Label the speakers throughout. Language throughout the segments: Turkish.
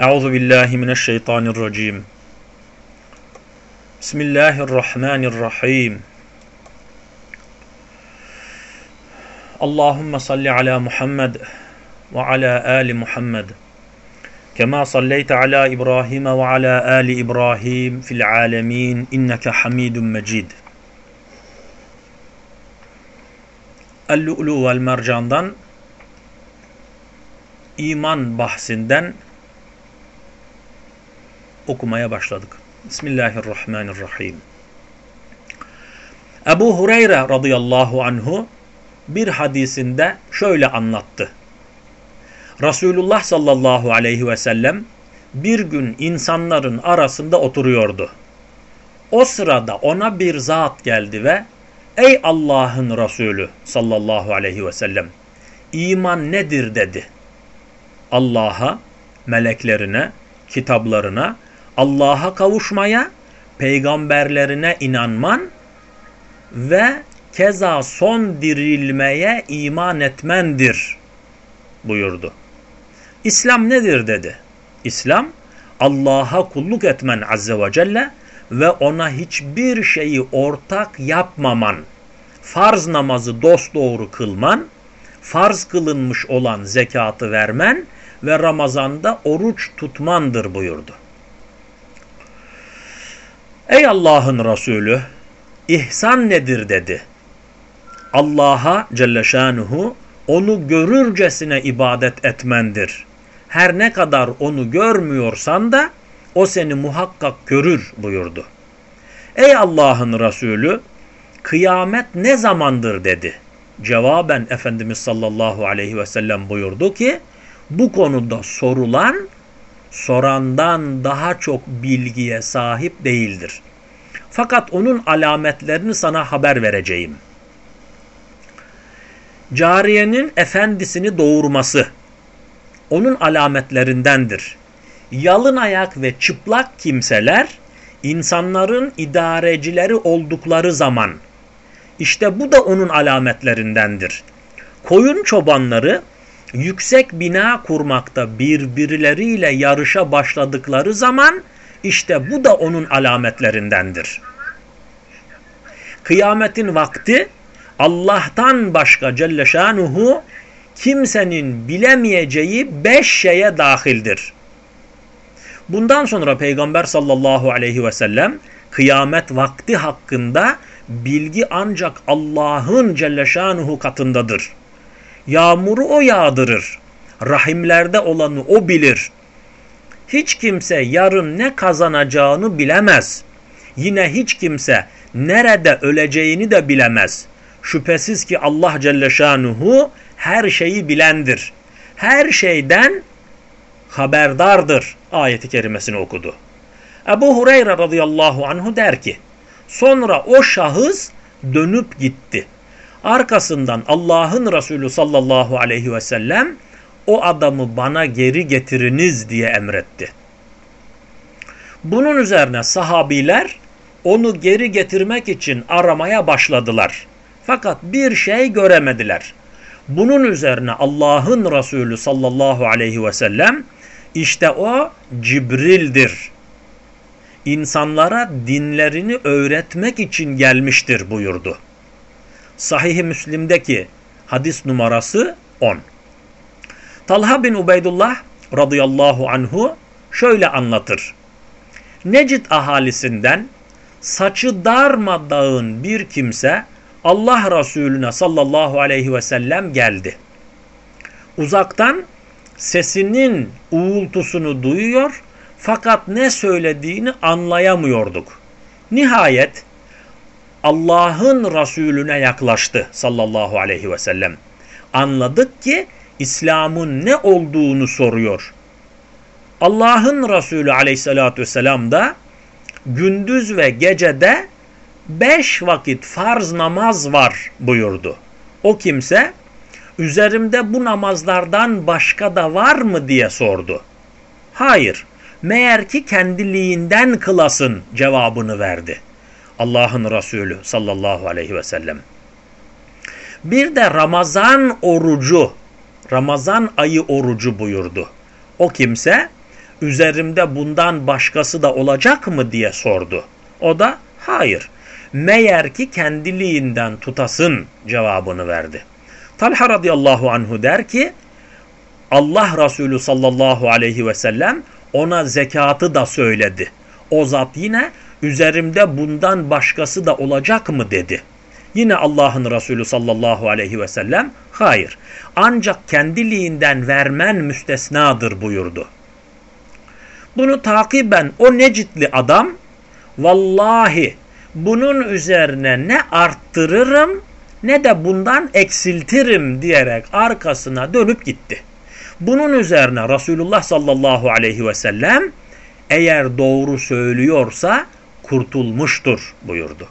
Speaker 1: Euzu billahi mineşşeytanirracim. Bismillahirrahmanirrahim. Allahumme salli ala Muhammed ve ala ali Muhammed. Kema salleyte ala İbrahim ve ala ali İbrahim fil alemin inneke hamidun mecid. El-Lu'lu vel Mercan'dan iman bahsinden okumaya başladık. Bismillahirrahmanirrahim. Ebu Hureyre radıyallahu anhu bir hadisinde şöyle anlattı. Resulullah sallallahu aleyhi ve sellem bir gün insanların arasında oturuyordu. O sırada ona bir zat geldi ve Ey Allah'ın Resulü sallallahu aleyhi ve sellem iman nedir dedi. Allah'a, meleklerine, kitaplarına, Allah'a kavuşmaya, peygamberlerine inanman ve keza son dirilmeye iman etmendir buyurdu. İslam nedir dedi. İslam Allah'a kulluk etmen azze ve celle ve ona hiçbir şeyi ortak yapmaman, farz namazı dosdoğru kılman, farz kılınmış olan zekatı vermen ve Ramazan'da oruç tutmandır buyurdu. Ey Allah'ın Resulü, ihsan nedir dedi. Allah'a Celle Şanuhu onu görürcesine ibadet etmendir. Her ne kadar onu görmüyorsan da o seni muhakkak görür buyurdu. Ey Allah'ın Resulü kıyamet ne zamandır dedi. Cevaben Efendimiz sallallahu aleyhi ve sellem buyurdu ki bu konuda sorulan sorandan daha çok bilgiye sahip değildir. Fakat onun alametlerini sana haber vereceğim. Cariyenin efendisini doğurması onun alametlerindendir. Yalın ayak ve çıplak kimseler insanların idarecileri oldukları zaman işte bu da onun alametlerindendir. Koyun çobanları yüksek bina kurmakta birbirleriyle yarışa başladıkları zaman işte bu da onun alametlerindendir. Kıyametin vakti Allah'tan başka Celle Şanuhu kimsenin bilemeyeceği beş şeye dahildir. Bundan sonra Peygamber sallallahu aleyhi ve sellem kıyamet vakti hakkında bilgi ancak Allah'ın Celle Şanuhu katındadır. Yağmuru o yağdırır. Rahimlerde olanı o bilir. Hiç kimse yarın ne kazanacağını bilemez. Yine hiç kimse nerede öleceğini de bilemez. Şüphesiz ki Allah Celle Şanuhu her şeyi bilendir. Her şeyden haberdardır ayeti kerimesini okudu. Ebu Hureyre radıyallahu anhu der ki sonra o şahıs dönüp gitti. Arkasından Allah'ın Resulü sallallahu aleyhi ve sellem o adamı bana geri getiriniz diye emretti. Bunun üzerine sahabiler onu geri getirmek için aramaya başladılar. Fakat bir şey göremediler. Bunun üzerine Allah'ın Resulü sallallahu aleyhi ve sellem işte o Cibril'dir. İnsanlara dinlerini öğretmek için gelmiştir buyurdu. Sahih-i Müslim'deki hadis numarası 10. Talha bin Ubeydullah radıyallahu anhu şöyle anlatır. Necid ahalisinden saçı darmadağın bir kimse Allah Resulüne sallallahu aleyhi ve sellem geldi. Uzaktan sesinin uğultusunu duyuyor fakat ne söylediğini anlayamıyorduk. Nihayet Allah'ın Resulüne yaklaştı sallallahu aleyhi ve sellem. Anladık ki İslam'ın ne olduğunu soruyor. Allah'ın Resulü aleyhissalatü vesselam da gündüz ve gecede beş vakit farz namaz var buyurdu. O kimse üzerimde bu namazlardan başka da var mı diye sordu. Hayır, meğer ki kendiliğinden kılasın cevabını verdi. Allah'ın Resulü sallallahu aleyhi ve sellem. Bir de Ramazan orucu, Ramazan ayı orucu buyurdu. O kimse üzerimde bundan başkası da olacak mı diye sordu. O da hayır. Meğer ki kendiliğinden tutasın cevabını verdi. Talha radıyallahu anhu der ki Allah Resulü sallallahu aleyhi ve sellem ona zekatı da söyledi. O zat yine üzerimde bundan başkası da olacak mı dedi. Yine Allah'ın Resulü sallallahu aleyhi ve sellem hayır ancak kendiliğinden vermen müstesnadır buyurdu. Bunu takiben o Necitli adam vallahi bunun üzerine ne arttırırım ne de bundan eksiltirim diyerek arkasına dönüp gitti. Bunun üzerine Resulullah sallallahu aleyhi ve sellem eğer doğru söylüyorsa kurtulmuştur buyurdu.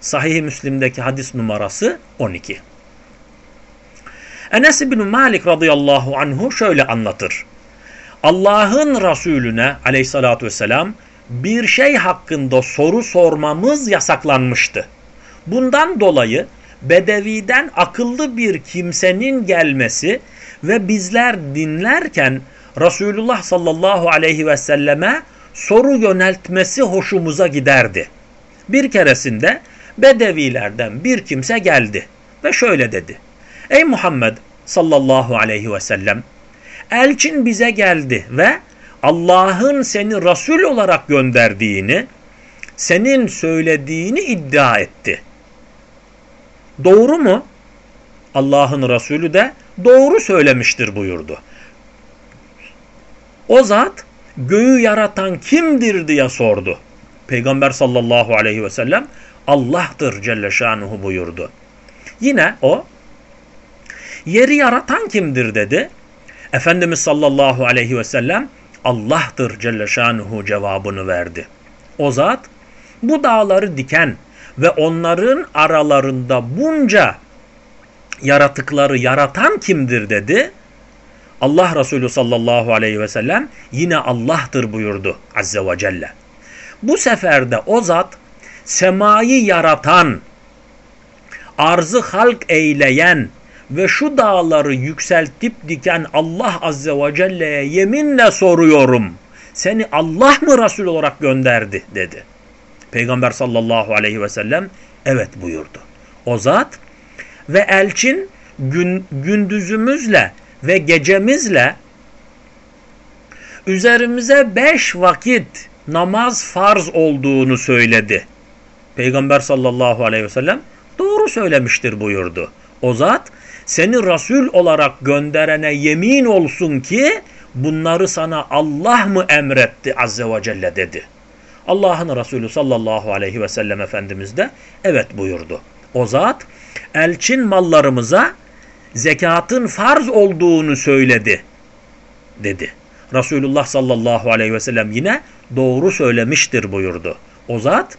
Speaker 1: Sahih-i Müslim'deki hadis numarası 12. Enes bin Malik radıyallahu anhu şöyle anlatır. Allah'ın Resulüne aleyhissalatü vesselam bir şey hakkında soru sormamız yasaklanmıştı. Bundan dolayı Bedevi'den akıllı bir kimsenin gelmesi ve bizler dinlerken Resulullah sallallahu aleyhi ve selleme soru yöneltmesi hoşumuza giderdi. Bir keresinde Bedevilerden bir kimse geldi ve şöyle dedi. Ey Muhammed sallallahu aleyhi ve sellem elçin bize geldi ve Allah'ın seni Resul olarak gönderdiğini, senin söylediğini iddia etti. Doğru mu? Allah'ın Resulü de doğru söylemiştir buyurdu. O zat göğü yaratan kimdir diye sordu. Peygamber sallallahu aleyhi ve sellem Allah'tır Celle Şanuhu buyurdu. Yine o yeri yaratan kimdir dedi. Efendimiz sallallahu aleyhi ve sellem Allah'tır Celle Şanuhu cevabını verdi. O zat bu dağları diken ve onların aralarında bunca yaratıkları yaratan kimdir dedi. Allah Resulü sallallahu aleyhi ve sellem yine Allah'tır buyurdu azze ve celle. Bu seferde o zat semayı yaratan, arzı halk eyleyen ve şu dağları yükseltip diken Allah azze ve celle'ye yeminle soruyorum. Seni Allah mı Resul olarak gönderdi dedi. Peygamber sallallahu aleyhi ve sellem evet buyurdu. O zat ve elçin gün, gündüzümüzle ve gecemizle üzerimize beş vakit namaz farz olduğunu söyledi. Peygamber sallallahu aleyhi ve sellem doğru söylemiştir buyurdu. O zat seni Resul olarak gönderene yemin olsun ki bunları sana Allah mı emretti azze ve celle dedi. Allah'ın Resulü sallallahu aleyhi ve sellem Efendimiz de evet buyurdu. O zat elçin mallarımıza zekatın farz olduğunu söyledi dedi. Resulullah sallallahu aleyhi ve sellem yine doğru söylemiştir buyurdu. O zat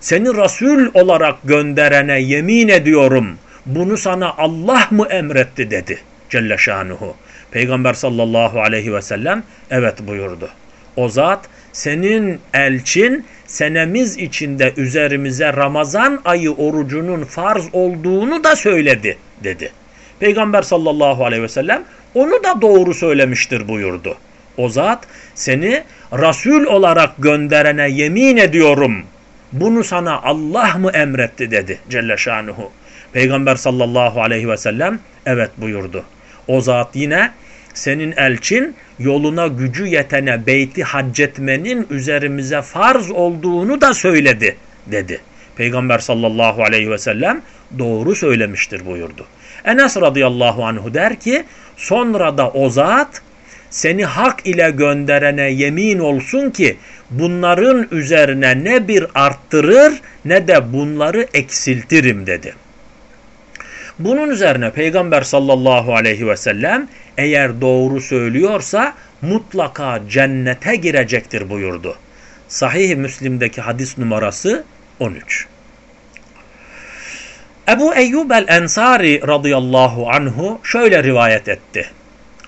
Speaker 1: seni Resul olarak gönderene yemin ediyorum bunu sana Allah mı emretti dedi Celle Şanuhu. Peygamber sallallahu aleyhi ve sellem evet buyurdu. O zat senin elçin senemiz içinde üzerimize Ramazan ayı orucunun farz olduğunu da söyledi dedi. Peygamber sallallahu aleyhi ve sellem onu da doğru söylemiştir buyurdu. O zat seni Resul olarak gönderene yemin ediyorum. Bunu sana Allah mı emretti dedi Celle Şanuhu. Peygamber sallallahu aleyhi ve sellem evet buyurdu. O zat yine senin elçin yoluna gücü yetene beyti haccetmenin üzerimize farz olduğunu da söyledi dedi. Peygamber sallallahu aleyhi ve sellem doğru söylemiştir buyurdu. Enes radıyallahu anhu der ki sonra da o zat seni hak ile gönderene yemin olsun ki bunların üzerine ne bir arttırır ne de bunları eksiltirim dedi. Bunun üzerine Peygamber sallallahu aleyhi ve sellem eğer doğru söylüyorsa mutlaka cennete girecektir buyurdu. Sahih-i Müslim'deki hadis numarası 13. Ebu Eyyub el-Ensari radıyallahu anhu şöyle rivayet etti.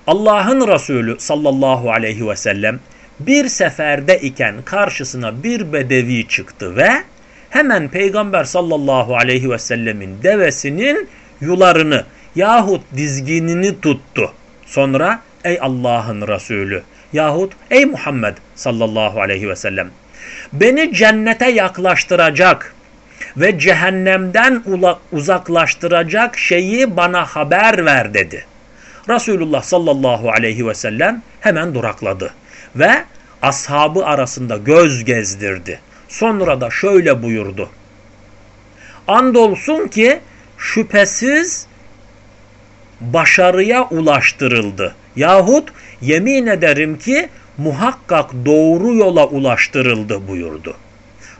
Speaker 1: Allah'ın Resulü sallallahu aleyhi ve sellem bir seferde iken karşısına bir bedevi çıktı ve hemen Peygamber sallallahu aleyhi ve sellemin devesinin yularını yahut dizginini tuttu. Sonra ey Allah'ın Resulü Yahut ey Muhammed sallallahu aleyhi ve sellem beni cennete yaklaştıracak ve cehennemden uzaklaştıracak şeyi bana haber ver dedi. Resulullah sallallahu aleyhi ve sellem hemen durakladı ve ashabı arasında göz gezdirdi. Sonra da şöyle buyurdu. Andolsun ki şüphesiz başarıya ulaştırıldı. Yahut yemin ederim ki muhakkak doğru yola ulaştırıldı buyurdu.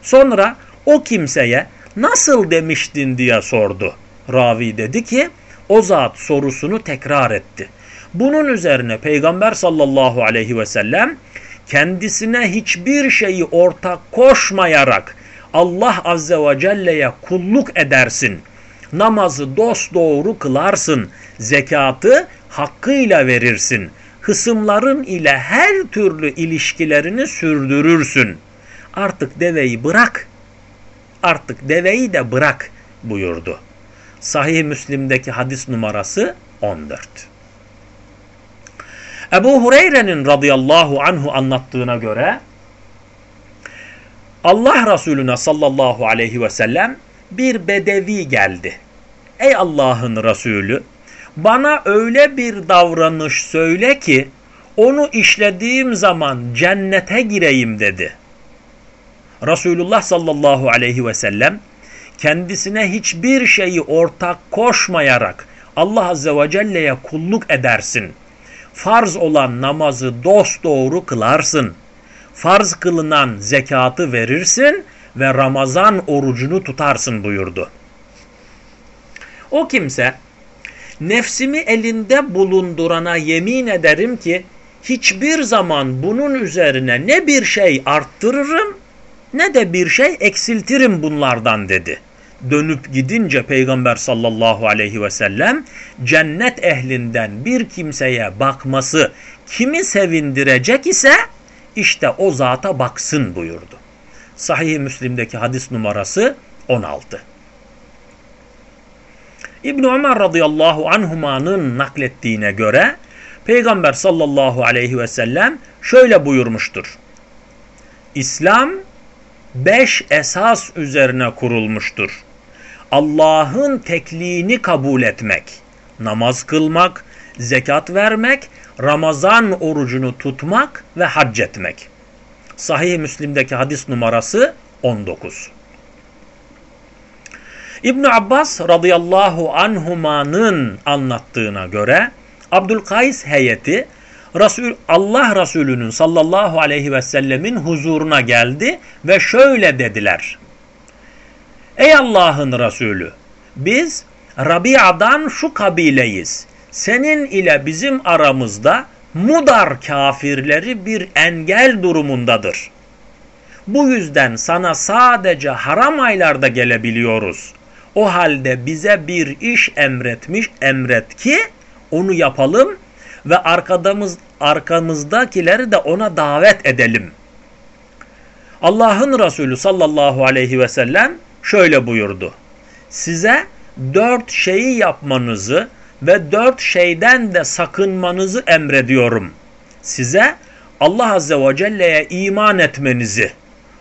Speaker 1: Sonra o kimseye nasıl demiştin diye sordu. Ravi dedi ki o zat sorusunu tekrar etti. Bunun üzerine Peygamber sallallahu aleyhi ve sellem kendisine hiçbir şeyi ortak koşmayarak Allah azze ve celle'ye kulluk edersin. Namazı dosdoğru kılarsın. Zekatı hakkıyla verirsin. Hısımların ile her türlü ilişkilerini sürdürürsün. Artık deveyi bırak. Artık deveyi de bırak buyurdu. Sahih Müslim'deki hadis numarası 14. Ebu Hureyre'nin radıyallahu anhu anlattığına göre Allah Resulüne sallallahu aleyhi ve sellem bir bedevi geldi. Ey Allah'ın Resulü bana öyle bir davranış söyle ki onu işlediğim zaman cennete gireyim dedi. Resulullah sallallahu aleyhi ve sellem kendisine hiçbir şeyi ortak koşmayarak Allah azze ve celle'ye kulluk edersin. Farz olan namazı dosdoğru kılarsın. Farz kılınan zekatı verirsin ve Ramazan orucunu tutarsın buyurdu. O kimse nefsimi elinde bulundurana yemin ederim ki hiçbir zaman bunun üzerine ne bir şey arttırırım ne de bir şey eksiltirim bunlardan dedi. Dönüp gidince Peygamber sallallahu aleyhi ve sellem cennet ehlinden bir kimseye bakması kimi sevindirecek ise işte o zata baksın buyurdu. Sahih-i Müslim'deki hadis numarası 16. İbn Ömer radıyallahu anhumanın naklettiğine göre Peygamber sallallahu aleyhi ve sellem şöyle buyurmuştur. İslam beş esas üzerine kurulmuştur. Allah'ın tekliğini kabul etmek, namaz kılmak, zekat vermek, Ramazan orucunu tutmak ve hac etmek. Sahih Müslim'deki hadis numarası 19. İbn Abbas radıyallahu anhumanın anlattığına göre Abdülkays heyeti Resul, Allah Resulü'nün sallallahu aleyhi ve sellemin huzuruna geldi ve şöyle dediler. Ey Allah'ın Resulü biz Rabia'dan şu kabileyiz. Senin ile bizim aramızda Mudar kafirleri bir engel durumundadır. Bu yüzden sana sadece haram aylarda gelebiliyoruz. O halde bize bir iş emretmiş, emret ki onu yapalım ve arkadamız, arkamızdakileri de ona davet edelim. Allah'ın Resulü sallallahu aleyhi ve sellem şöyle buyurdu. Size dört şeyi yapmanızı ve dört şeyden de sakınmanızı emrediyorum. Size Allah Azze ve Celle'ye iman etmenizi,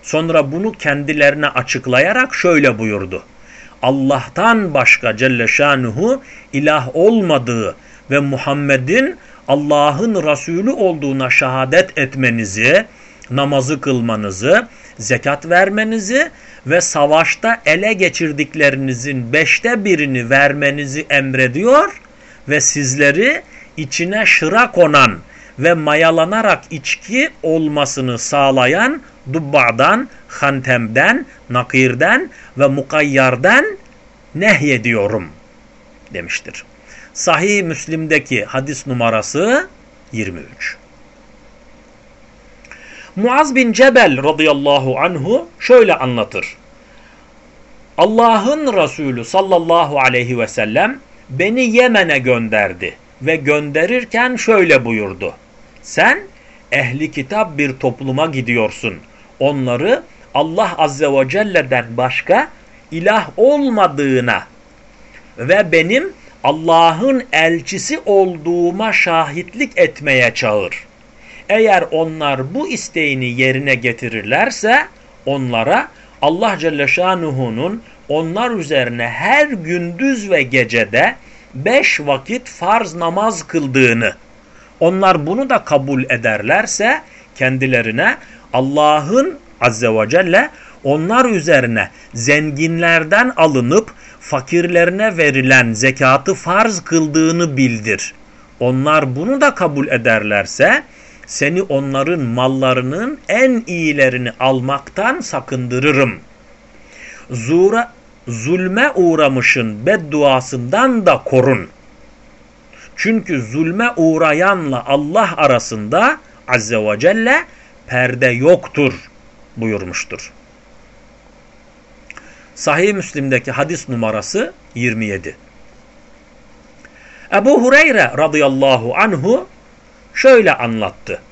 Speaker 1: sonra bunu kendilerine açıklayarak şöyle buyurdu. Allah'tan başka Celle Şanuhu ilah olmadığı ve Muhammed'in Allah'ın Resulü olduğuna şehadet etmenizi, namazı kılmanızı, zekat vermenizi ve savaşta ele geçirdiklerinizin beşte birini vermenizi emrediyor ve sizleri içine şıra konan ve mayalanarak içki olmasını sağlayan dubba'dan, hantemden, nakirden ve mukayyardan nehyediyorum demiştir. Sahih Müslim'deki hadis numarası 23. Muaz bin Cebel radıyallahu anhu şöyle anlatır. Allah'ın Resulü sallallahu aleyhi ve sellem beni Yemen'e gönderdi ve gönderirken şöyle buyurdu. Sen ehli kitap bir topluma gidiyorsun. Onları Allah azze ve celle'den başka ilah olmadığına ve benim Allah'ın elçisi olduğuma şahitlik etmeye çağır. Eğer onlar bu isteğini yerine getirirlerse onlara Allah Celle Şanuhu'nun onlar üzerine her gündüz ve gecede beş vakit farz namaz kıldığını, onlar bunu da kabul ederlerse kendilerine Allah'ın Azze ve Celle onlar üzerine zenginlerden alınıp fakirlerine verilen zekatı farz kıldığını bildir. Onlar bunu da kabul ederlerse seni onların mallarının en iyilerini almaktan sakındırırım. Zura, zulme uğramışın bedduasından da korun. Çünkü zulme uğrayanla Allah arasında Azze ve Celle perde yoktur buyurmuştur. Sahih Müslim'deki hadis numarası 27. Ebu Hureyre radıyallahu anhu şöyle anlattı.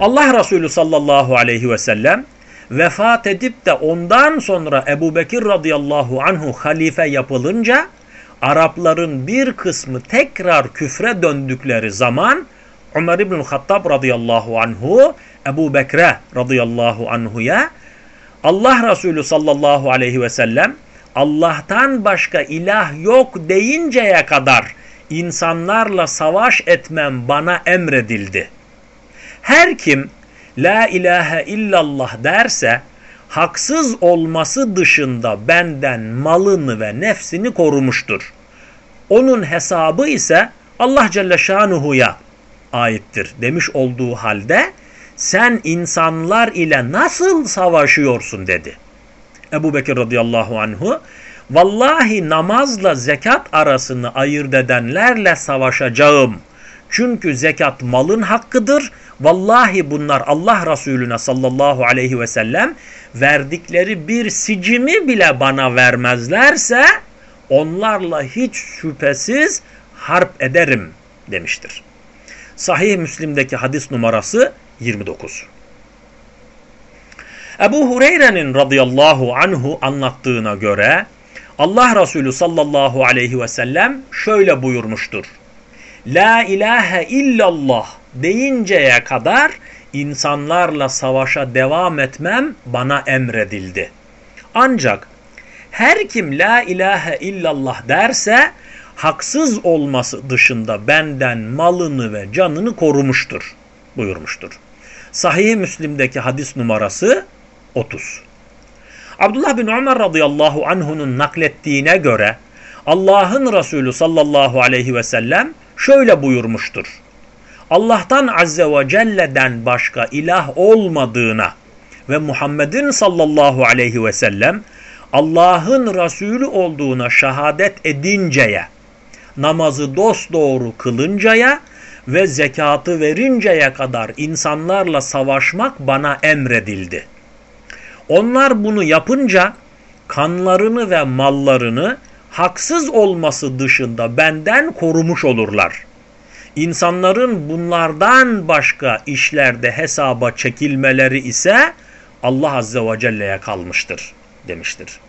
Speaker 1: Allah Resulü sallallahu aleyhi ve sellem vefat edip de ondan sonra Ebu Bekir radıyallahu anhu halife yapılınca Arapların bir kısmı tekrar küfre döndükleri zaman Ömer İbnül Hattab radıyallahu anhu Ebu Bekre radıyallahu anhuya Allah Resulü sallallahu aleyhi ve sellem Allah'tan başka ilah yok deyinceye kadar insanlarla savaş etmem bana emredildi. Her kim la ilahe illallah derse haksız olması dışında benden malını ve nefsini korumuştur. Onun hesabı ise Allah Celle Şanuhu'ya aittir demiş olduğu halde sen insanlar ile nasıl savaşıyorsun dedi. Ebu Bekir radıyallahu anhu vallahi namazla zekat arasını ayırt edenlerle savaşacağım. Çünkü zekat malın hakkıdır. Vallahi bunlar Allah Resulüne sallallahu aleyhi ve sellem verdikleri bir sicimi bile bana vermezlerse onlarla hiç şüphesiz harp ederim demiştir. Sahih Müslim'deki hadis numarası 29. Ebu Hureyre'nin radıyallahu anhu anlattığına göre Allah Resulü sallallahu aleyhi ve sellem şöyle buyurmuştur. La ilahe illallah deyinceye kadar insanlarla savaşa devam etmem bana emredildi. Ancak her kim la ilahe illallah derse haksız olması dışında benden malını ve canını korumuştur buyurmuştur. Sahih Müslim'deki hadis numarası 30. Abdullah bin Ömer radıyallahu anhunun naklettiğine göre Allah'ın Resulü sallallahu aleyhi ve sellem şöyle buyurmuştur. Allah'tan azze ve celle'den başka ilah olmadığına ve Muhammed'in sallallahu aleyhi ve sellem Allah'ın Resulü olduğuna şehadet edinceye, namazı dosdoğru kılıncaya ve zekatı verinceye kadar insanlarla savaşmak bana emredildi. Onlar bunu yapınca kanlarını ve mallarını haksız olması dışında benden korumuş olurlar. İnsanların bunlardan başka işlerde hesaba çekilmeleri ise Allah Azze ve Celle'ye kalmıştır demiştir.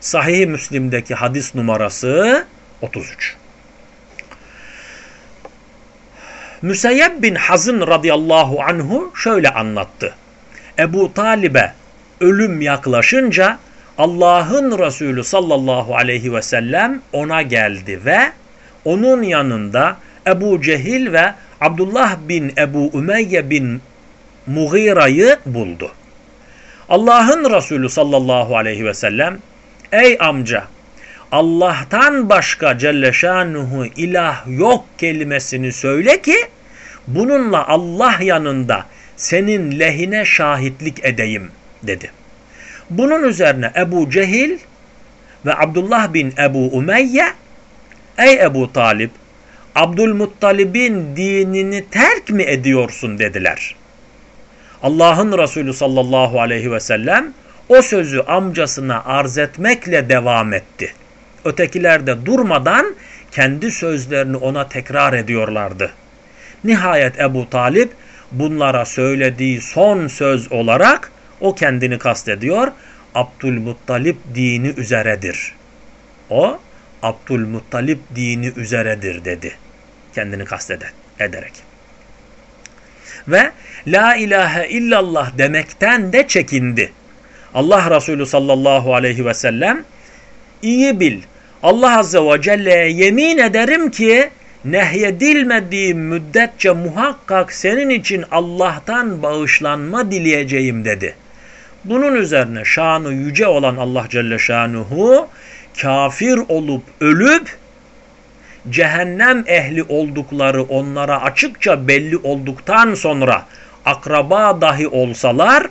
Speaker 1: Sahih Müslim'deki hadis numarası 33. Müseyyeb bin Hazın radıyallahu anhu şöyle anlattı. Ebu Talib'e ölüm yaklaşınca Allah'ın Resulü sallallahu aleyhi ve sellem ona geldi ve onun yanında Ebu Cehil ve Abdullah bin Ebu Ümeyye bin Mughira'yı buldu. Allah'ın Resulü sallallahu aleyhi ve sellem ey amca Allah'tan başka Celle Şanuhu ilah yok kelimesini söyle ki bununla Allah yanında senin lehine şahitlik edeyim dedi. Bunun üzerine Ebu Cehil ve Abdullah bin Ebu Umeyye ey Ebu Talip Abdülmuttalib'in dinini terk mi ediyorsun dediler. Allah'ın Resulü sallallahu aleyhi ve sellem o sözü amcasına arz etmekle devam etti. Ötekiler de durmadan kendi sözlerini ona tekrar ediyorlardı. Nihayet Ebu Talip bunlara söylediği son söz olarak o kendini kastediyor. Abdülmuttalip dini üzeredir. O Abdülmuttalip dini üzeredir dedi. Kendini kastederek. ve La ilahe illallah demekten de çekindi. Allah Resulü sallallahu aleyhi ve sellem iyi bil Allah azze ve celle'ye yemin ederim ki nehyedilmediğim müddetçe muhakkak senin için Allah'tan bağışlanma dileyeceğim dedi. Bunun üzerine şanı yüce olan Allah Celle Şanuhu kafir olup ölüp cehennem ehli oldukları onlara açıkça belli olduktan sonra akraba dahi olsalar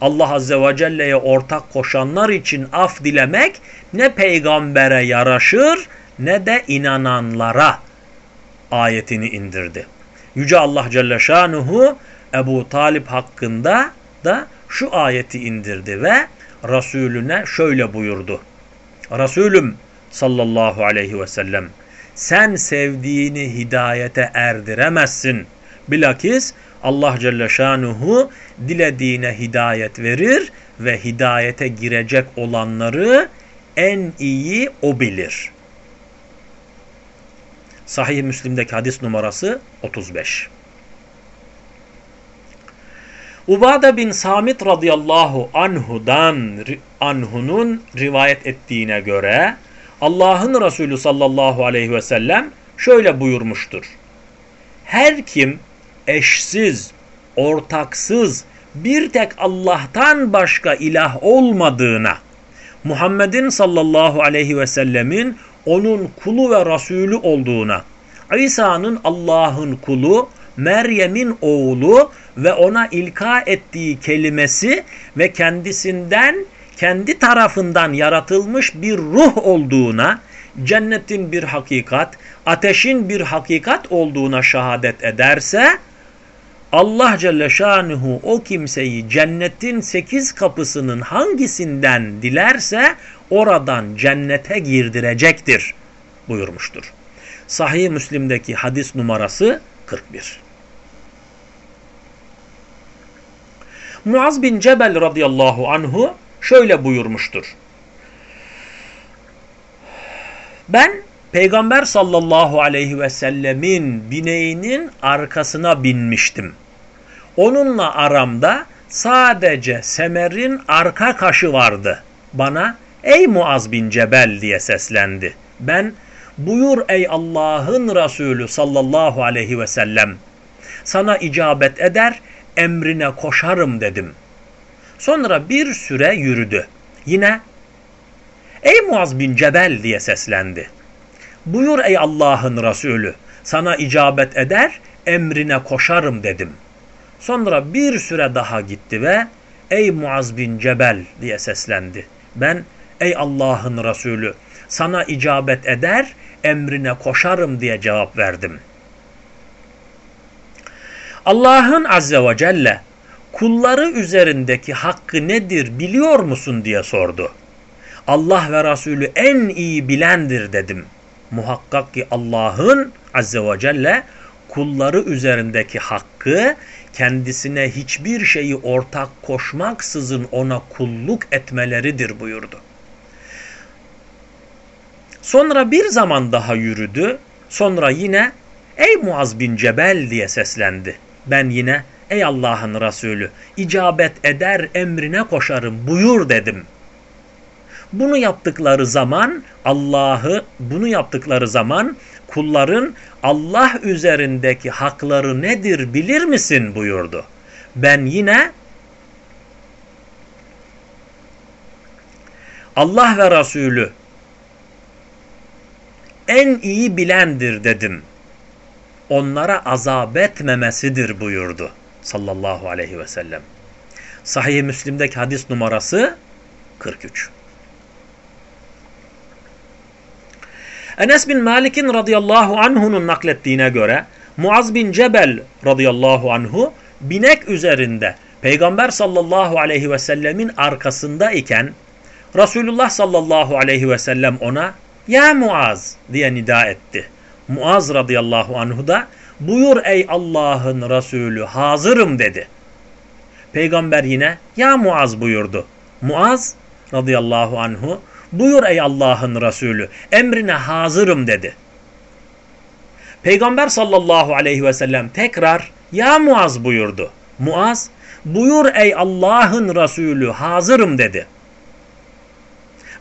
Speaker 1: Allah Azze ve Celle'ye ortak koşanlar için af dilemek ne peygambere yaraşır ne de inananlara ayetini indirdi. Yüce Allah Celle Şanuhu Ebu Talip hakkında da şu ayeti indirdi ve Resulüne şöyle buyurdu. Resulüm sallallahu aleyhi ve sellem sen sevdiğini hidayete erdiremezsin. Bilakis Allah Celle Şanuhu dilediğine hidayet verir ve hidayete girecek olanları en iyi o bilir. Sahih Müslim'deki hadis numarası 35. Ubade bin Samit radıyallahu anhudan anhunun rivayet ettiğine göre Allah'ın Resulü sallallahu aleyhi ve sellem şöyle buyurmuştur. Her kim eşsiz, ortaksız, bir tek Allah'tan başka ilah olmadığına, Muhammed'in sallallahu aleyhi ve sellemin onun kulu ve Resulü olduğuna, İsa'nın Allah'ın kulu, Meryem'in oğlu ve ona ilka ettiği kelimesi ve kendisinden kendi tarafından yaratılmış bir ruh olduğuna, cennetin bir hakikat, ateşin bir hakikat olduğuna şehadet ederse, Allah Celle Şanuhu o kimseyi cennetin sekiz kapısının hangisinden dilerse oradan cennete girdirecektir buyurmuştur. Sahih Müslim'deki hadis numarası 41. Muaz bin Cebel radıyallahu anhu şöyle buyurmuştur. Ben Peygamber sallallahu aleyhi ve sellemin bineğinin arkasına binmiştim. Onunla aramda sadece Semer'in arka kaşı vardı. Bana ey Muaz bin Cebel diye seslendi. Ben buyur ey Allah'ın Resulü sallallahu aleyhi ve sellem sana icabet eder emrine koşarım dedim. Sonra bir süre yürüdü. Yine ey Muaz bin Cebel diye seslendi. Buyur ey Allah'ın Resulü sana icabet eder emrine koşarım dedim. Sonra bir süre daha gitti ve ey Muaz bin Cebel diye seslendi. Ben ey Allah'ın Resulü sana icabet eder emrine koşarım diye cevap verdim. Allah'ın Azze ve Celle kulları üzerindeki hakkı nedir biliyor musun diye sordu. Allah ve Resulü en iyi bilendir dedim. Muhakkak ki Allah'ın Azze ve Celle kulları üzerindeki hakkı kendisine hiçbir şeyi ortak koşmaksızın ona kulluk etmeleridir buyurdu. Sonra bir zaman daha yürüdü. Sonra yine ey Muaz bin Cebel diye seslendi. Ben yine ey Allah'ın Resulü icabet eder emrine koşarım buyur dedim. Bunu yaptıkları zaman Allah'ı bunu yaptıkları zaman kulların Allah üzerindeki hakları nedir bilir misin buyurdu. Ben yine Allah ve Resulü en iyi bilendir dedim. Onlara azap etmemesidir buyurdu sallallahu aleyhi ve sellem. Sahih Müslim'deki hadis numarası 43. Enes bin Malik'in radıyallahu anhu'nun naklettiğine göre Muaz bin Cebel radıyallahu anhu binek üzerinde Peygamber sallallahu aleyhi ve sellemin arkasında iken Resulullah sallallahu aleyhi ve sellem ona ya Muaz diye nida etti. Muaz radıyallahu anhu da buyur ey Allah'ın Resulü hazırım dedi. Peygamber yine ya Muaz buyurdu. Muaz radıyallahu anhu buyur ey Allah'ın Resulü emrine hazırım dedi. Peygamber sallallahu aleyhi ve sellem tekrar Ya Muaz buyurdu. Muaz buyur ey Allah'ın Resulü hazırım dedi.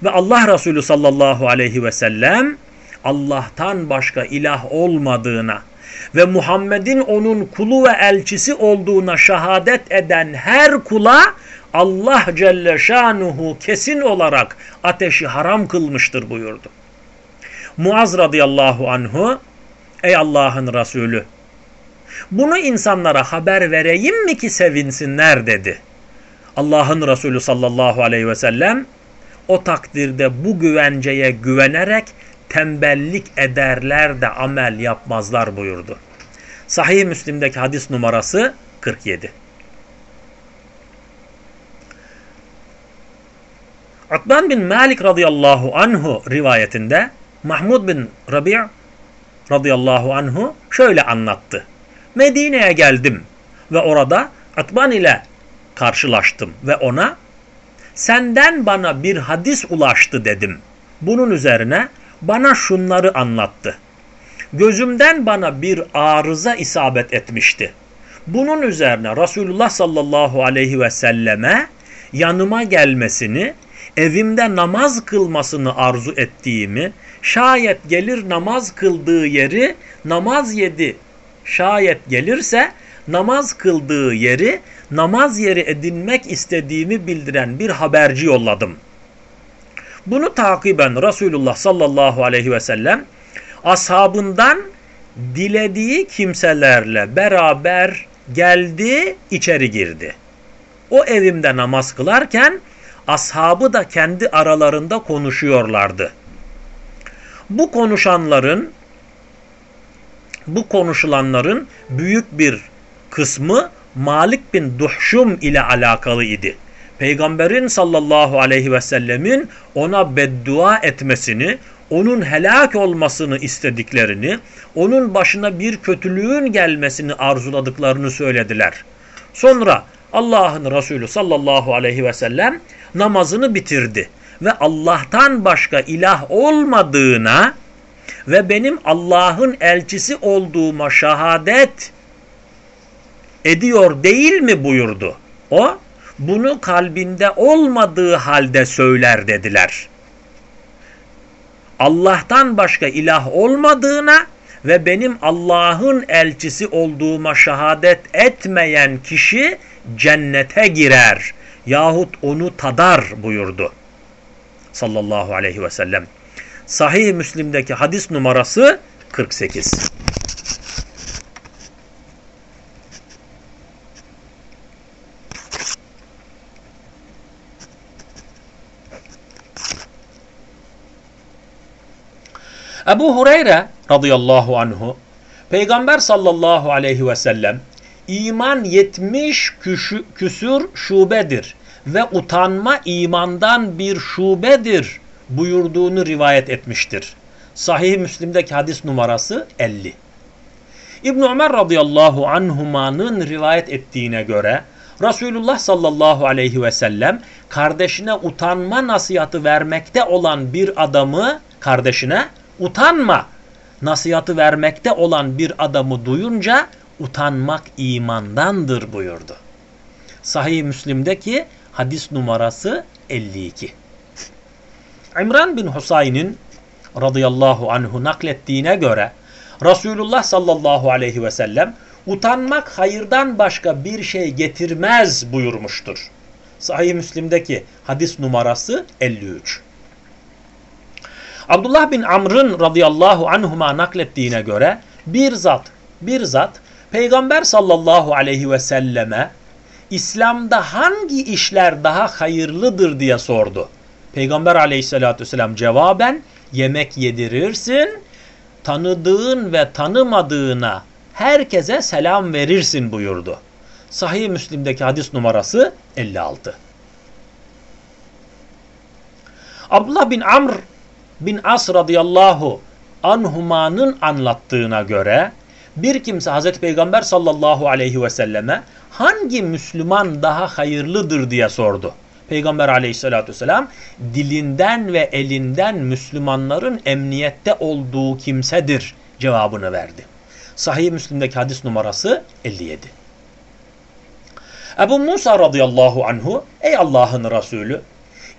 Speaker 1: Ve Allah Resulü sallallahu aleyhi ve sellem Allah'tan başka ilah olmadığına ve Muhammed'in onun kulu ve elçisi olduğuna şehadet eden her kula Allah Celle Şanuhu kesin olarak ateşi haram kılmıştır buyurdu. Muaz radıyallahu anhu ey Allah'ın Resulü bunu insanlara haber vereyim mi ki sevinsinler dedi. Allah'ın Resulü sallallahu aleyhi ve sellem o takdirde bu güvenceye güvenerek tembellik ederler de amel yapmazlar buyurdu. Sahih Müslim'deki hadis numarası 47. Atban bin Malik radıyallahu anhu rivayetinde Mahmud bin Rabi' radıyallahu anhu şöyle anlattı. Medine'ye geldim ve orada Atban ile karşılaştım ve ona senden bana bir hadis ulaştı dedim. Bunun üzerine bana şunları anlattı. Gözümden bana bir arıza isabet etmişti. Bunun üzerine Resulullah sallallahu aleyhi ve selleme yanıma gelmesini, evimde namaz kılmasını arzu ettiğimi, şayet gelir namaz kıldığı yeri namaz yedi, şayet gelirse namaz kıldığı yeri namaz yeri edinmek istediğimi bildiren bir haberci yolladım. Bunu takiben Resulullah sallallahu aleyhi ve sellem ashabından dilediği kimselerle beraber geldi, içeri girdi. O evimde namaz kılarken ashabı da kendi aralarında konuşuyorlardı. Bu konuşanların bu konuşulanların büyük bir kısmı Malik bin Duhşum ile alakalı idi. Peygamberin sallallahu aleyhi ve sellemin ona beddua etmesini, onun helak olmasını istediklerini, onun başına bir kötülüğün gelmesini arzuladıklarını söylediler. Sonra Allah'ın Resulü sallallahu aleyhi ve sellem namazını bitirdi ve Allah'tan başka ilah olmadığına ve benim Allah'ın elçisi olduğuma şehadet ediyor değil mi buyurdu. O bunu kalbinde olmadığı halde söyler dediler. Allah'tan başka ilah olmadığına ve benim Allah'ın elçisi olduğuma şehadet etmeyen kişi cennete girer yahut onu tadar buyurdu. Sallallahu aleyhi ve sellem. Sahih Müslim'deki hadis numarası 48. Ebu Hureyre radıyallahu anhu Peygamber sallallahu aleyhi ve sellem iman yetmiş küsür şubedir ve utanma imandan bir şubedir buyurduğunu rivayet etmiştir. Sahih Müslim'deki hadis numarası 50. İbn Ömer radıyallahu anhumanın rivayet ettiğine göre Resulullah sallallahu aleyhi ve sellem kardeşine utanma nasihatı vermekte olan bir adamı kardeşine utanma nasihatı vermekte olan bir adamı duyunca utanmak imandandır buyurdu. Sahih Müslim'deki hadis numarası 52. İmran bin Husayn'in radıyallahu anhu naklettiğine göre Resulullah sallallahu aleyhi ve sellem utanmak hayırdan başka bir şey getirmez buyurmuştur. Sahih Müslim'deki hadis numarası 53. Abdullah bin Amr'ın radıyallahu anhuma naklettiğine göre bir zat, bir zat Peygamber sallallahu aleyhi ve selleme İslam'da hangi işler daha hayırlıdır diye sordu. Peygamber aleyhissalatü vesselam cevaben yemek yedirirsin, tanıdığın ve tanımadığına herkese selam verirsin buyurdu. Sahih Müslim'deki hadis numarası 56. Abdullah bin Amr bin As radıyallahu anhumanın anlattığına göre bir kimse Hazreti Peygamber sallallahu aleyhi ve selleme hangi Müslüman daha hayırlıdır diye sordu. Peygamber aleyhissalatü vesselam dilinden ve elinden Müslümanların emniyette olduğu kimsedir cevabını verdi. Sahih Müslim'deki hadis numarası 57. Ebu Musa radıyallahu anhu ey Allah'ın Resulü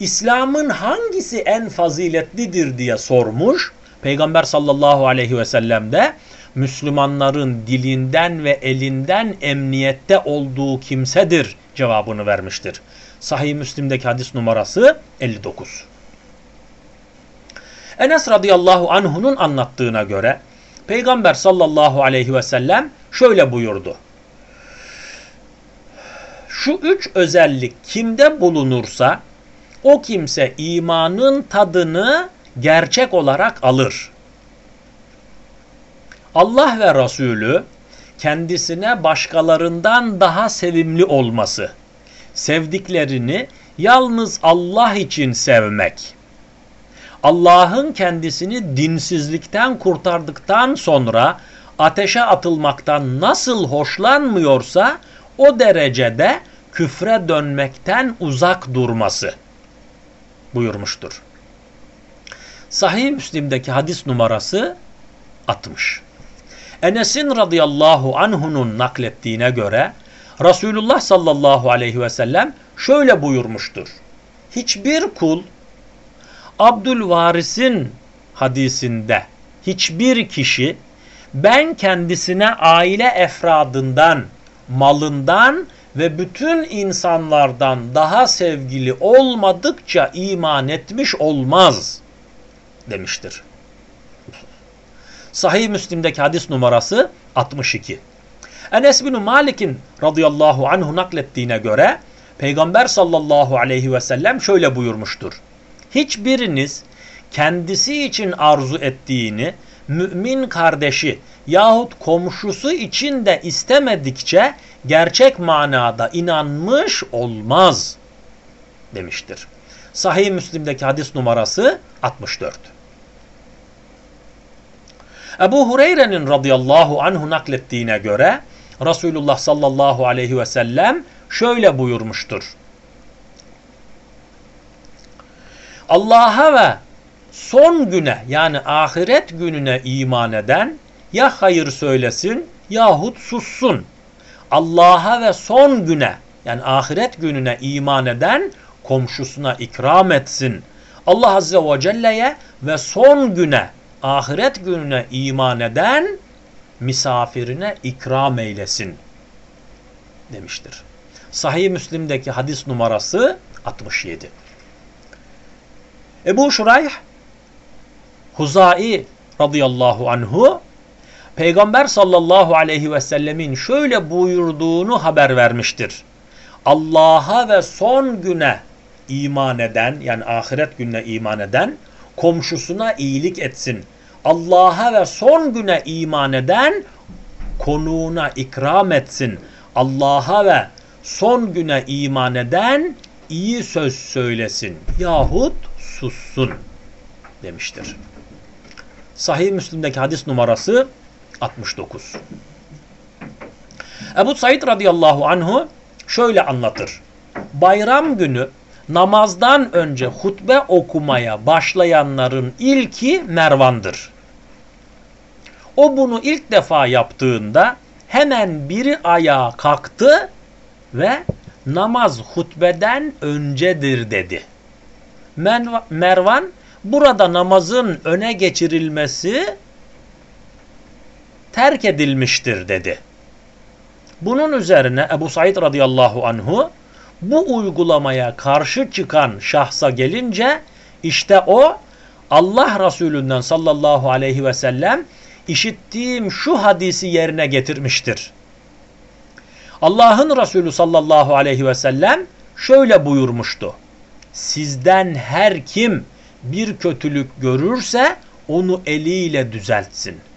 Speaker 1: İslam'ın hangisi en faziletlidir diye sormuş. Peygamber sallallahu aleyhi ve sellem de Müslümanların dilinden ve elinden emniyette olduğu kimsedir cevabını vermiştir. Sahih Müslim'deki hadis numarası 59. Enes radıyallahu anhu'nun anlattığına göre Peygamber sallallahu aleyhi ve sellem şöyle buyurdu. Şu üç özellik kimde bulunursa o kimse imanın tadını gerçek olarak alır. Allah ve Resulü kendisine başkalarından daha sevimli olması, sevdiklerini yalnız Allah için sevmek, Allah'ın kendisini dinsizlikten kurtardıktan sonra ateşe atılmaktan nasıl hoşlanmıyorsa o derecede küfre dönmekten uzak durması buyurmuştur. Sahih Müslim'deki hadis numarası 60. Enes'in radıyallahu anhunun naklettiğine göre Resulullah sallallahu aleyhi ve sellem şöyle buyurmuştur. Hiçbir kul Abdülvaris'in hadisinde hiçbir kişi ben kendisine aile efradından, malından ve bütün insanlardan daha sevgili olmadıkça iman etmiş olmaz demiştir. Sahih Müslim'deki hadis numarası 62. Enes bin Malik'in radıyallahu anhu naklettiğine göre Peygamber sallallahu aleyhi ve sellem şöyle buyurmuştur. Hiçbiriniz kendisi için arzu ettiğini mümin kardeşi yahut komşusu için de istemedikçe gerçek manada inanmış olmaz demiştir. Sahih Müslim'deki hadis numarası 64. Ebu Hureyre'nin radıyallahu anhu naklettiğine göre Resulullah sallallahu aleyhi ve sellem şöyle buyurmuştur. Allah'a ve son güne yani ahiret gününe iman eden ya hayır söylesin yahut sussun. Allah'a ve son güne yani ahiret gününe iman eden komşusuna ikram etsin. Allah Azze ve Celle'ye ve son güne ahiret gününe iman eden misafirine ikram eylesin demiştir. Sahih Müslim'deki hadis numarası 67. Ebu Şurayh Huzai radıyallahu anhu Peygamber sallallahu aleyhi ve sellemin şöyle buyurduğunu haber vermiştir. Allah'a ve son güne iman eden yani ahiret gününe iman eden komşusuna iyilik etsin. Allah'a ve son güne iman eden konuğuna ikram etsin. Allah'a ve son güne iman eden iyi söz söylesin yahut sussun demiştir. Sahih Müslim'deki hadis numarası 69. Ebu Said radıyallahu anhu şöyle anlatır. Bayram günü namazdan önce hutbe okumaya başlayanların ilki Mervan'dır. O bunu ilk defa yaptığında hemen biri ayağa kalktı ve namaz hutbeden öncedir dedi. Mervan burada namazın öne geçirilmesi terk edilmiştir dedi. Bunun üzerine Ebu Said radıyallahu anhu bu uygulamaya karşı çıkan şahsa gelince işte o Allah Resulü'nden sallallahu aleyhi ve sellem işittiğim şu hadisi yerine getirmiştir. Allah'ın Resulü sallallahu aleyhi ve sellem şöyle buyurmuştu. Sizden her kim bir kötülük görürse onu eliyle düzeltsin.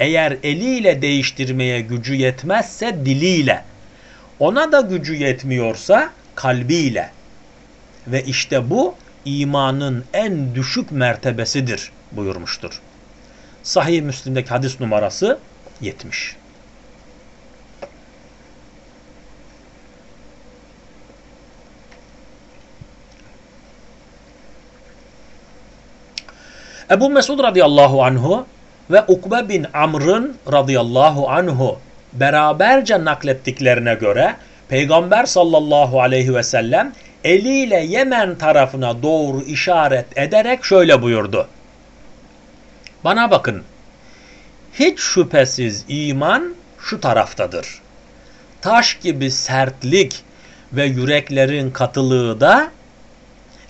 Speaker 1: Eğer eliyle değiştirmeye gücü yetmezse diliyle. Ona da gücü yetmiyorsa kalbiyle. Ve işte bu imanın en düşük mertebesidir buyurmuştur. Sahih Müslim'deki hadis numarası 70. Ebu Mesud radıyallahu anhu ve Ukbe bin Amr'ın radıyallahu anhu beraberce naklettiklerine göre Peygamber sallallahu aleyhi ve sellem eliyle Yemen tarafına doğru işaret ederek şöyle buyurdu. Bana bakın. Hiç şüphesiz iman şu taraftadır. Taş gibi sertlik ve yüreklerin katılığı da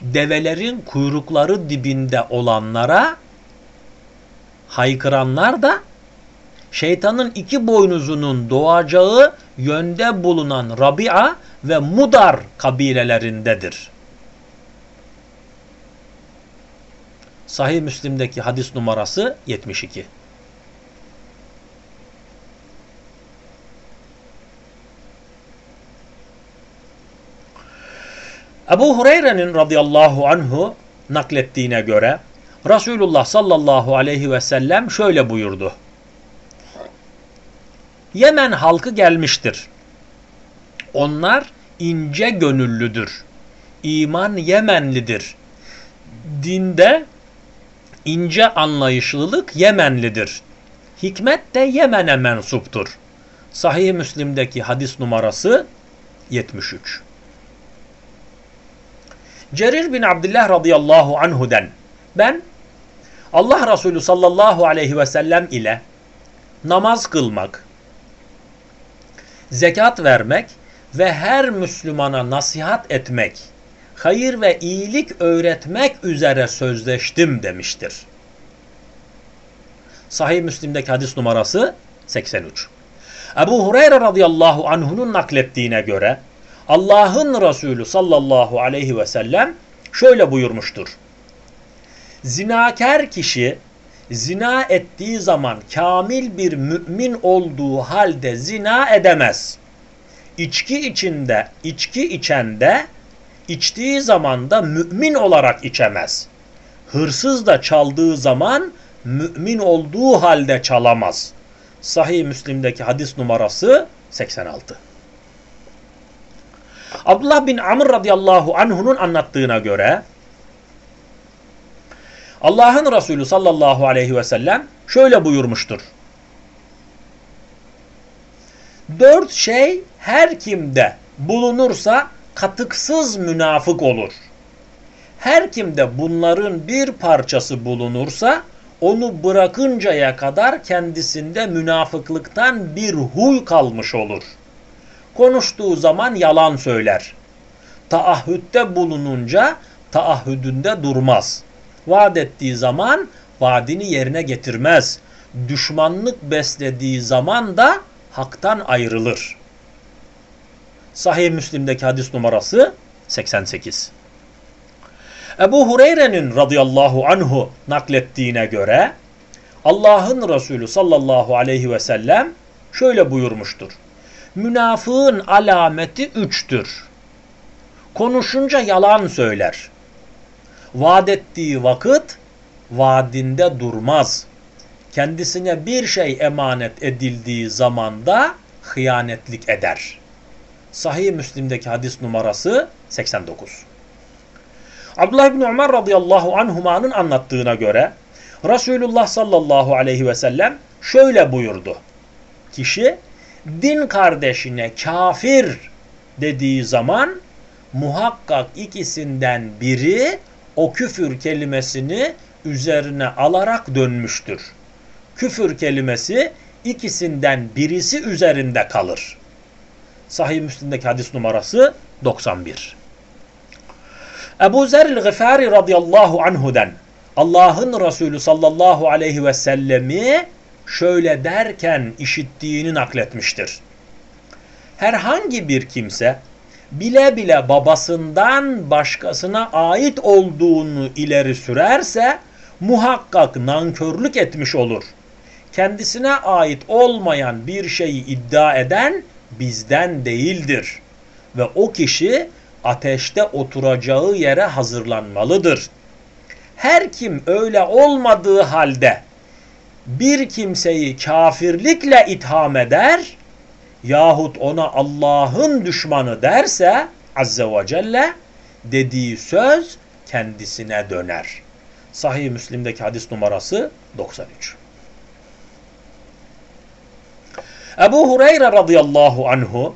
Speaker 1: develerin kuyrukları dibinde olanlara haykıranlar da şeytanın iki boynuzunun doğacağı yönde bulunan Rabia ve Mudar kabilelerindedir. Sahih Müslim'deki hadis numarası 72. Ebu Hureyre'nin radıyallahu anhu naklettiğine göre Resulullah sallallahu aleyhi ve sellem şöyle buyurdu. Yemen halkı gelmiştir. Onlar ince gönüllüdür. İman Yemenlidir. Dinde ince anlayışlılık Yemenlidir. Hikmet de Yemen'e mensuptur. Sahih Müslim'deki hadis numarası 73. Cerir bin Abdullah radıyallahu anhu'den ben Allah Resulü sallallahu aleyhi ve sellem ile namaz kılmak, zekat vermek ve her Müslümana nasihat etmek, hayır ve iyilik öğretmek üzere sözleştim demiştir. Sahih Müslim'deki hadis numarası 83. Ebu Hureyre radıyallahu anh'unun naklettiğine göre Allah'ın Resulü sallallahu aleyhi ve sellem şöyle buyurmuştur. Zinakar kişi zina ettiği zaman kamil bir mümin olduğu halde zina edemez. İçki içinde, içki içende, içtiği zaman da mümin olarak içemez. Hırsız da çaldığı zaman mümin olduğu halde çalamaz. Sahih Müslim'deki hadis numarası 86. Abdullah bin Amr radıyallahu anh'unun anlattığına göre Allah'ın Resulü sallallahu aleyhi ve sellem şöyle buyurmuştur. Dört şey her kimde bulunursa katıksız münafık olur. Her kimde bunların bir parçası bulunursa onu bırakıncaya kadar kendisinde münafıklıktan bir huy kalmış olur. Konuştuğu zaman yalan söyler. Taahhütte bulununca taahhüdünde durmaz. Vaat ettiği zaman vaadini yerine getirmez. Düşmanlık beslediği zaman da haktan ayrılır. Sahih Müslim'deki hadis numarası 88. Ebu Hureyre'nin radıyallahu anhu naklettiğine göre Allah'ın Resulü sallallahu aleyhi ve sellem şöyle buyurmuştur. Münafığın alameti üçtür. Konuşunca yalan söyler. Vaat ettiği vakit vaadinde durmaz. Kendisine bir şey emanet edildiği zamanda hıyanetlik eder. Sahih Müslim'deki hadis numarası 89. Abdullah bin Ömer radıyallahu anhumanın anlattığına göre Resulullah sallallahu aleyhi ve sellem şöyle buyurdu. Kişi din kardeşine kafir dediği zaman muhakkak ikisinden biri o küfür kelimesini üzerine alarak dönmüştür. Küfür kelimesi ikisinden birisi üzerinde kalır. Sahih Müslim'deki hadis numarası 91. Ebu Zer'il Gıfari radıyallahu anhu'den Allah'ın Resulü sallallahu aleyhi ve sellemi şöyle derken işittiğini nakletmiştir. Herhangi bir kimse bile bile babasından başkasına ait olduğunu ileri sürerse muhakkak nankörlük etmiş olur. Kendisine ait olmayan bir şeyi iddia eden bizden değildir. Ve o kişi ateşte oturacağı yere hazırlanmalıdır. Her kim öyle olmadığı halde bir kimseyi kafirlikle itham eder yahut ona Allah'ın düşmanı derse azze ve celle dediği söz kendisine döner. Sahih Müslim'deki hadis numarası 93. Ebu Hureyre radıyallahu anhu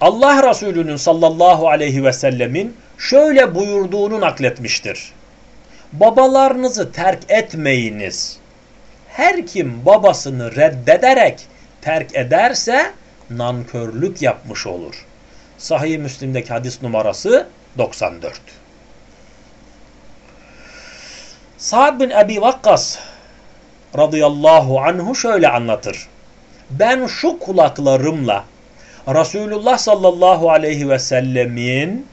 Speaker 1: Allah Resulü'nün sallallahu aleyhi ve sellemin şöyle buyurduğunu nakletmiştir. Babalarınızı terk etmeyiniz. Her kim babasını reddederek terk ederse nankörlük yapmış olur. Sahih Müslim'deki hadis numarası 94. Sa'd bin Ebi Vakkas radıyallahu anhu şöyle anlatır. Ben şu kulaklarımla Resulullah sallallahu aleyhi ve sellemin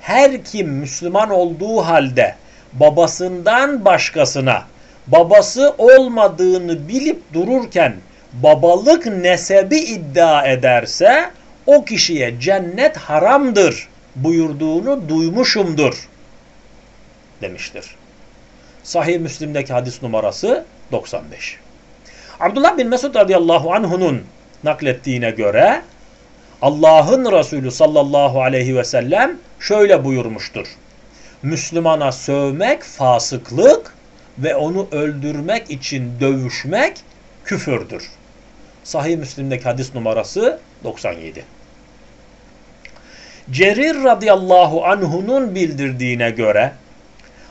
Speaker 1: her kim Müslüman olduğu halde babasından başkasına babası olmadığını bilip dururken babalık nesebi iddia ederse o kişiye cennet haramdır buyurduğunu duymuşumdur demiştir. Sahih Müslim'deki hadis numarası 95. Abdullah bin Mesud radıyallahu anh'unun naklettiğine göre Allah'ın Resulü sallallahu aleyhi ve sellem şöyle buyurmuştur. Müslümana sövmek fasıklık ve onu öldürmek için dövüşmek küfürdür. Sahih Müslim'deki hadis numarası 97. Cerir radıyallahu anhu'nun bildirdiğine göre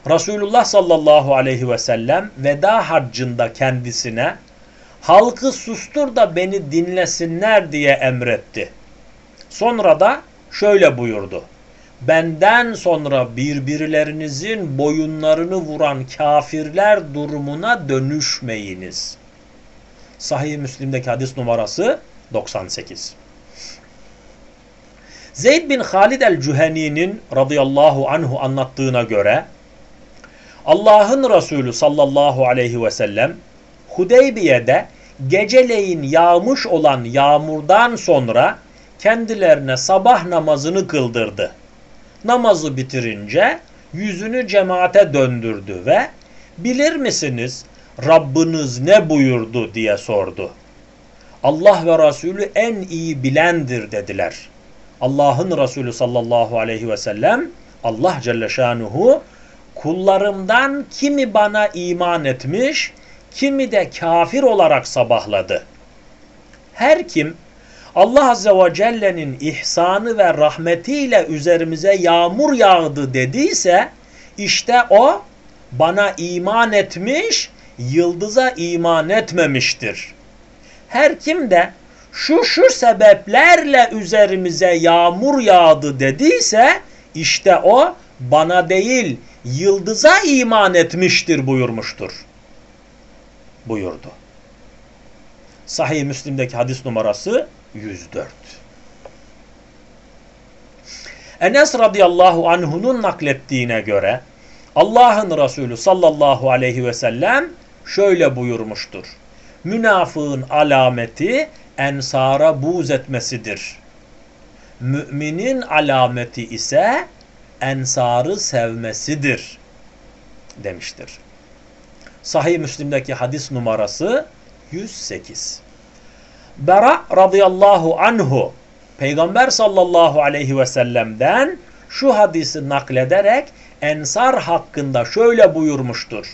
Speaker 1: Resulullah sallallahu aleyhi ve sellem veda haccında kendisine halkı sustur da beni dinlesinler diye emretti. Sonra da şöyle buyurdu. Benden sonra birbirlerinizin boyunlarını vuran kafirler durumuna dönüşmeyiniz. Sahih Müslim'deki hadis numarası 98. Zeyd bin Halid el-Cüheni'nin radıyallahu anhu anlattığına göre Allah'ın Resulü sallallahu aleyhi ve sellem Hudeybiye'de geceleyin yağmış olan yağmurdan sonra kendilerine sabah namazını kıldırdı. Namazı bitirince yüzünü cemaate döndürdü ve bilir misiniz Rabbiniz ne buyurdu diye sordu. Allah ve Resulü en iyi bilendir dediler. Allah'ın Resulü sallallahu aleyhi ve sellem Allah Celle Şanuhu kullarımdan kimi bana iman etmiş, kimi de kafir olarak sabahladı. Her kim Allah Azze ve Celle'nin ihsanı ve rahmetiyle üzerimize yağmur yağdı dediyse işte o bana iman etmiş, yıldıza iman etmemiştir. Her kim de şu şu sebeplerle üzerimize yağmur yağdı dediyse işte o bana değil yıldıza iman etmiştir buyurmuştur. Buyurdu. Sahih Müslim'deki hadis numarası 104. Enes radıyallahu anh'unun naklettiğine göre Allah'ın Resulü sallallahu aleyhi ve sellem şöyle buyurmuştur. Münafığın alameti ensara buz etmesidir. Müminin alameti ise ensarı sevmesidir demiştir. Sahih Müslim'deki hadis numarası 108. Bera radıyallahu anhu Peygamber sallallahu aleyhi ve sellem'den şu hadisi naklederek ensar hakkında şöyle buyurmuştur.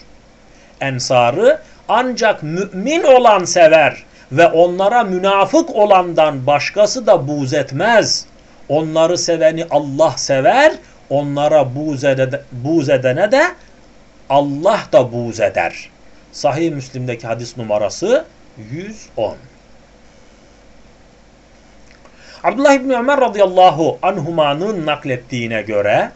Speaker 1: Ensarı ancak mümin olan sever ve onlara münafık olandan başkası da buğz etmez. Onları seveni Allah sever, onlara buğz, ede, buğz edene de Allah da buğz eder. Sahih Müslim'deki hadis numarası 110. Abdullah İbni Ömer radıyallahu anhumanın naklettiğine göre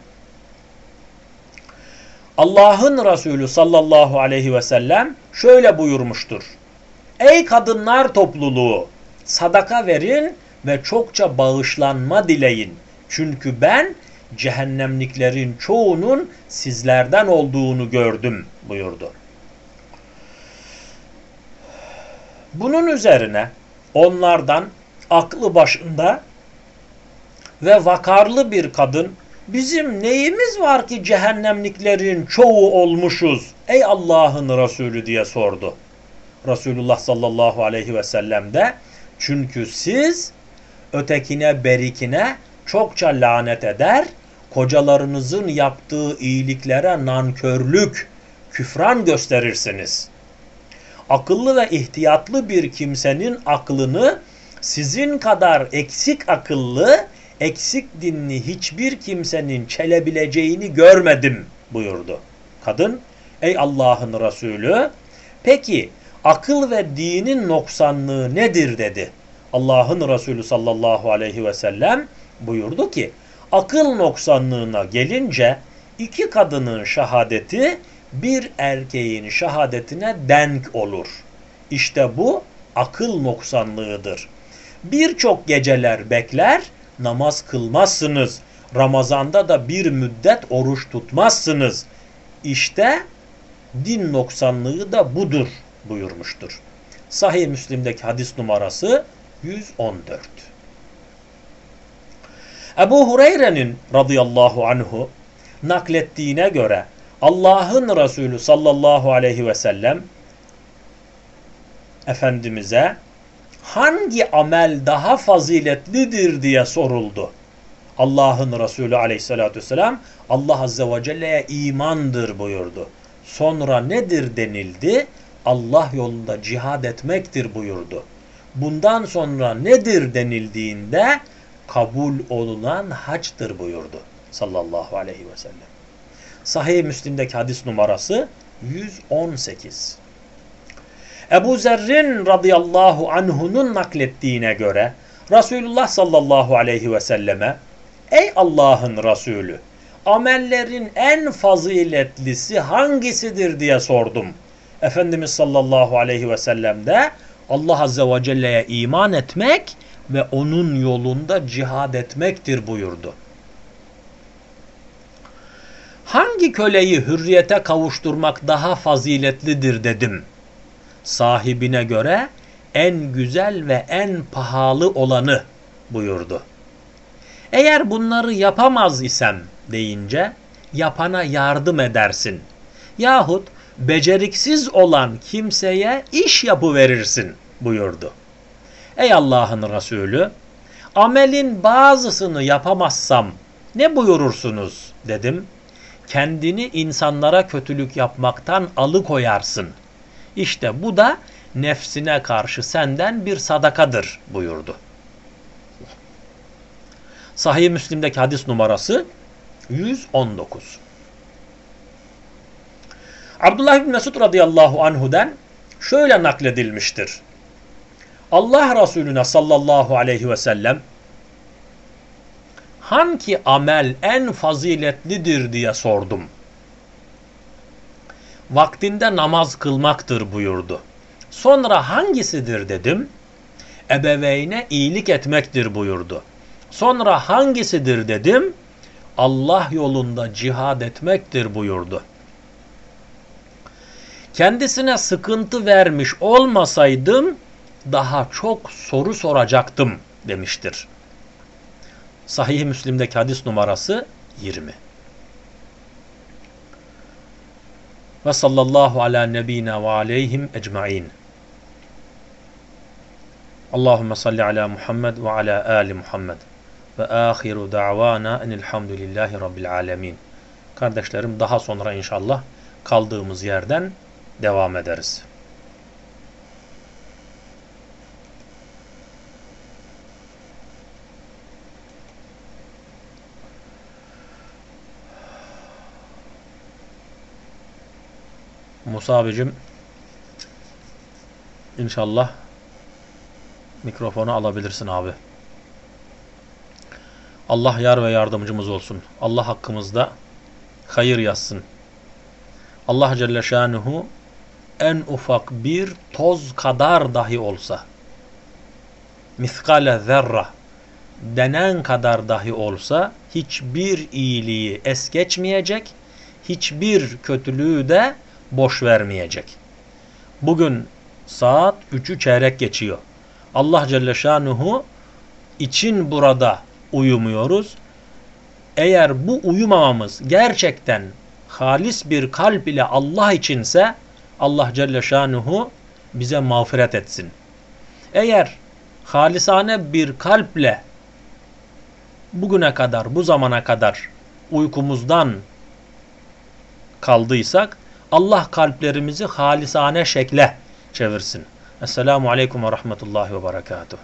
Speaker 1: Allah'ın Resulü sallallahu aleyhi ve sellem şöyle buyurmuştur. Ey kadınlar topluluğu sadaka verin ve çokça bağışlanma dileyin. Çünkü ben cehennemliklerin çoğunun sizlerden olduğunu gördüm buyurdu. Bunun üzerine onlardan aklı başında ve vakarlı bir kadın bizim neyimiz var ki cehennemliklerin çoğu olmuşuz ey Allah'ın Resulü diye sordu. Resulullah sallallahu aleyhi ve sellem de çünkü siz ötekine berikine çokça lanet eder, kocalarınızın yaptığı iyiliklere nankörlük, küfran gösterirsiniz. Akıllı ve ihtiyatlı bir kimsenin aklını Sizin kadar eksik akıllı, eksik dinli hiçbir kimsenin çelebileceğini görmedim buyurdu. Kadın, ey Allah'ın Resulü, peki akıl ve dinin noksanlığı nedir dedi. Allah'ın Resulü sallallahu aleyhi ve sellem buyurdu ki, akıl noksanlığına gelince iki kadının şehadeti bir erkeğin şehadetine denk olur. İşte bu akıl noksanlığıdır. Birçok geceler bekler, namaz kılmazsınız. Ramazanda da bir müddet oruç tutmazsınız. İşte din noksanlığı da budur buyurmuştur. Sahih Müslim'deki hadis numarası 114. Ebu Hureyre'nin radıyallahu anhu naklettiğine göre Allah'ın Resulü sallallahu aleyhi ve sellem Efendimiz'e hangi amel daha faziletlidir diye soruldu. Allah'ın Resulü aleyhissalatü vesselam Allah azze ve celle'ye imandır buyurdu. Sonra nedir denildi? Allah yolunda cihad etmektir buyurdu. Bundan sonra nedir denildiğinde kabul olunan haçtır buyurdu sallallahu aleyhi ve sellem. Sahih Müslim'deki hadis numarası 118. Ebu Zerrin radıyallahu anhunun naklettiğine göre Resulullah sallallahu aleyhi ve selleme Ey Allah'ın Resulü amellerin en faziletlisi hangisidir diye sordum. Efendimiz sallallahu aleyhi ve sellem de Allah azze ve celle'ye iman etmek ve onun yolunda cihad etmektir buyurdu. Hangi köleyi hürriyete kavuşturmak daha faziletlidir dedim. Sahibine göre en güzel ve en pahalı olanı buyurdu. Eğer bunları yapamaz isem deyince yapana yardım edersin. Yahut beceriksiz olan kimseye iş yapıverirsin buyurdu. Ey Allah'ın Resulü amelin bazısını yapamazsam ne buyurursunuz dedim. Kendini insanlara kötülük yapmaktan alıkoyarsın. İşte bu da nefsine karşı senden bir sadakadır buyurdu. Sahih Müslim'deki hadis numarası 119. Abdullah bin Mesud radıyallahu anhu'den şöyle nakledilmiştir. Allah Resulüne sallallahu aleyhi ve sellem hangi amel en faziletlidir diye sordum. Vaktinde namaz kılmaktır buyurdu. Sonra hangisidir dedim. Ebeveyne iyilik etmektir buyurdu. Sonra hangisidir dedim. Allah yolunda cihad etmektir buyurdu. Kendisine sıkıntı vermiş olmasaydım daha çok soru soracaktım demiştir. Sahih Müslim'deki hadis numarası 20. Ve sallallahu ala nebina ve aleyhim ecmain. Allahümme salli ala Muhammed ve ala ali Muhammed. Ve ahiru da'vana enilhamdülillahi rabbil alemin. Kardeşlerim daha sonra inşallah kaldığımız yerden devam ederiz. Musa abicim inşallah mikrofonu alabilirsin abi. Allah yar ve yardımcımız olsun. Allah hakkımızda hayır yazsın. Allah Celle Şanuhu en ufak bir toz kadar dahi olsa miskale zerra denen kadar dahi olsa hiçbir iyiliği es geçmeyecek, hiçbir kötülüğü de boş vermeyecek. Bugün saat 3'ü çeyrek geçiyor. Allah Celle Şanuhu için burada uyumuyoruz. Eğer bu uyumamamız gerçekten halis bir kalp ile Allah içinse Allah Celle Şanuhu bize mağfiret etsin. Eğer halisane bir kalple bugüne kadar, bu zamana kadar uykumuzdan kaldıysak Allah kalplerimizi halisane şekle çevirsin. Esselamu Aleyküm ve Rahmetullahi ve Berekatuhu.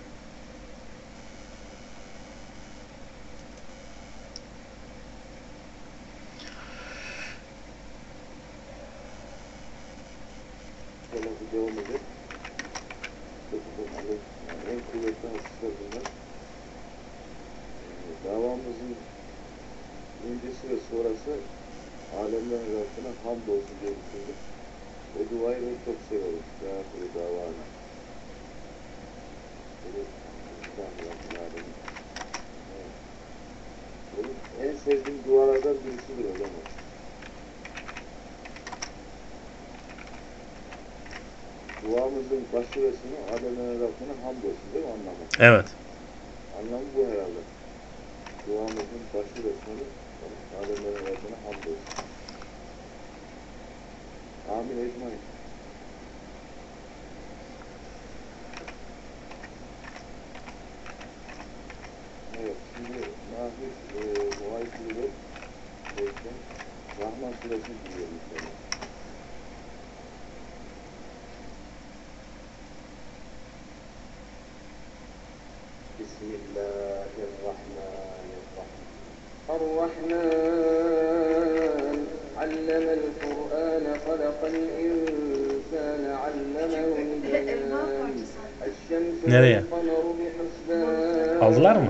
Speaker 2: Güçlü bir adam var. Duamızın basiresini Adem'e Rabbine hamdolsun değil mi anlamı?
Speaker 1: Evet.
Speaker 2: Anlamı bu herhalde. Duamızın basiresini Adem'e Rabbine hamdolsun. Amin
Speaker 3: ecmain.
Speaker 1: Nereye? Aldılar mı?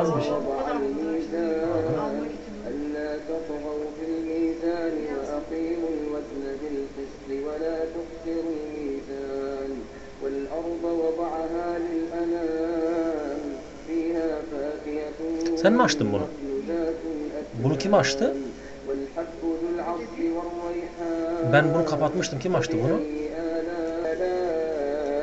Speaker 3: Az
Speaker 4: bir
Speaker 3: şey.
Speaker 1: Sen mi açtın bunu? Bunu kim açtı? Ben bunu kapatmıştım. Kim açtı bunu?